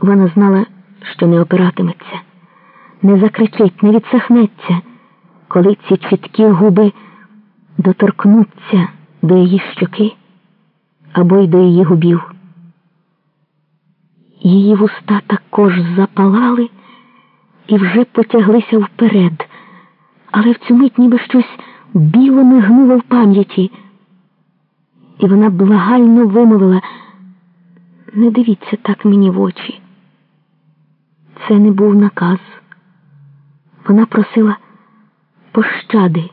Вона знала, що не опиратиметься, не закричить, не відсахнеться, коли ці чіткі губи доторкнуться до її щоки або й до її губів. Її вуста також запалали і вже потяглися вперед, але в цю мить ніби щось біло мигнуло в пам'яті, і вона благально вимовила не дивіться так мені в очі. Це не був наказ. Вона просила пощади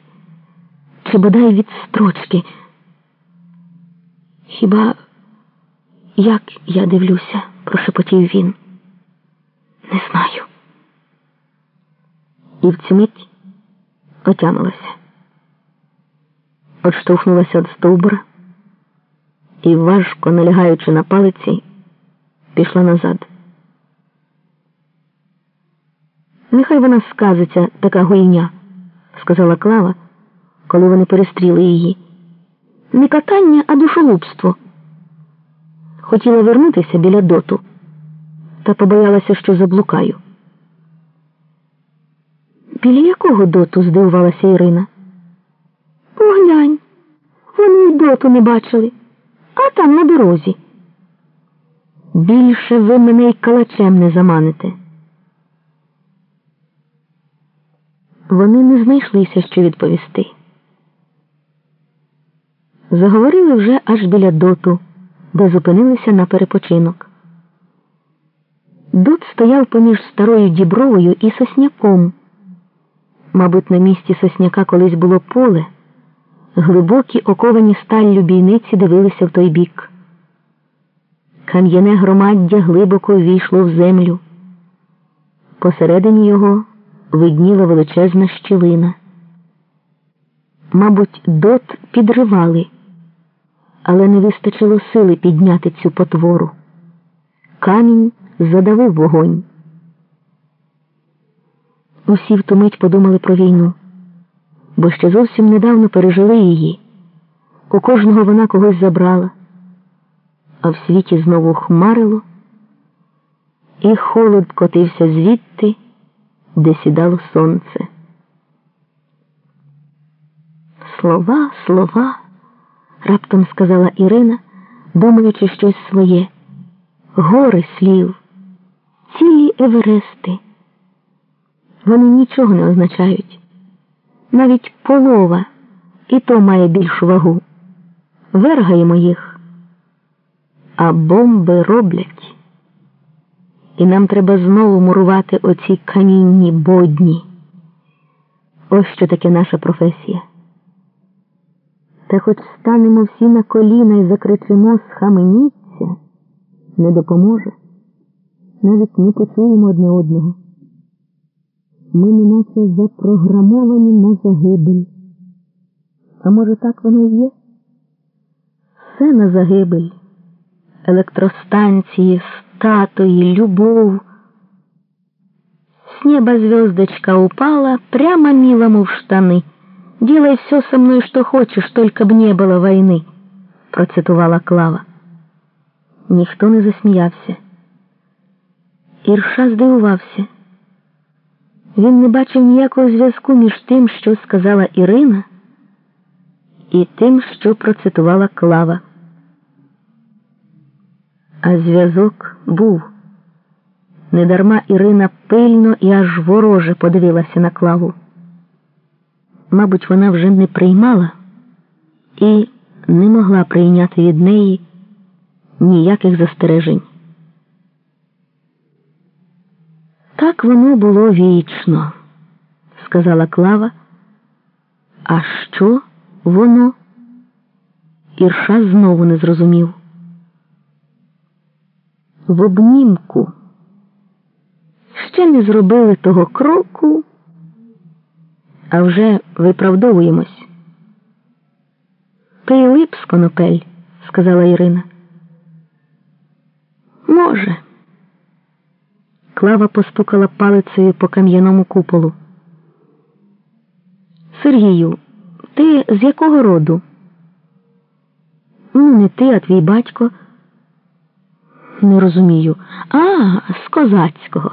чи бодай відстрочки. Хіба як я дивлюся, прошепотів він. Не знаю. І в цю мить отямилася, отштовхнулася від стовбура і, важко налягаючи на палиці, пішла назад. Нехай вона сказиться така гуйня, сказала Клава, коли вони перестріли її. Не катання, а душолубство. Хотіла вернутися біля доту, та побоялася, що заблукаю. Біля якого доту? здивувалася Ірина. Поглянь, вони й доту не бачили, а там на дорозі. Більше ви мене й калачем не заманите. Вони не знайшлися, що відповісти. Заговорили вже аж біля доту, де зупинилися на перепочинок. Дот стояв поміж старою дібровою і сосняком. Мабуть, на місці сосняка колись було поле, глибокі оковані сталлю бійниці дивилися в той бік. Кам'яне громаддя глибоко війшло в землю. Посередині його видніла величезна щілина. Мабуть, дот підривали, але не вистачило сили підняти цю потвору. Камінь задавив вогонь. Усі в ту мить подумали про війну, бо ще зовсім недавно пережили її. У кожного вона когось забрала, а в світі знову хмарило, і холод котився звідти де сідало сонце. Слова, слова, раптом сказала Ірина, думаючи щось своє. Гори слів, цілі Еверести. Вони нічого не означають. Навіть полова і то має більшу вагу. Вергаємо їх, а бомби роблять і нам треба знову мурувати оці камінні бодні. Ось що таке наша професія. Та хоч станемо всі на коліна і закричимо схаменіться, не допоможе, навіть не почуємо одне одного. Ми неначе запрограмовані на загибель. А може, так воно і є? Все на загибель, електростанції статуи, любовь. С неба звездочка упала прямо милому в штаны. «Делай все со мной, что хочешь, только б не было войны», — процитувала Клава. Ніхто не засміявся. Ірша здивувався. Він не бачив ніякого зв'язку між тим, що сказала Ірина, і тим, що процитувала Клава. А зв'язок був. Недарма Ірина пильно і аж вороже подивилася на клаву. Мабуть, вона вже не приймала і не могла прийняти від неї ніяких застережень. Так воно було вічно, сказала Клава. А що воно? Ірша знову не зрозумів в обнімку. Ще не зробили того кроку, а вже виправдовуємось. Пий лип з конопель, сказала Ірина. Може. Клава постукала палицею по кам'яному куполу. Сергію, ти з якого роду? Ну, не ти, а твій батько. Не розумію. А, з козацького.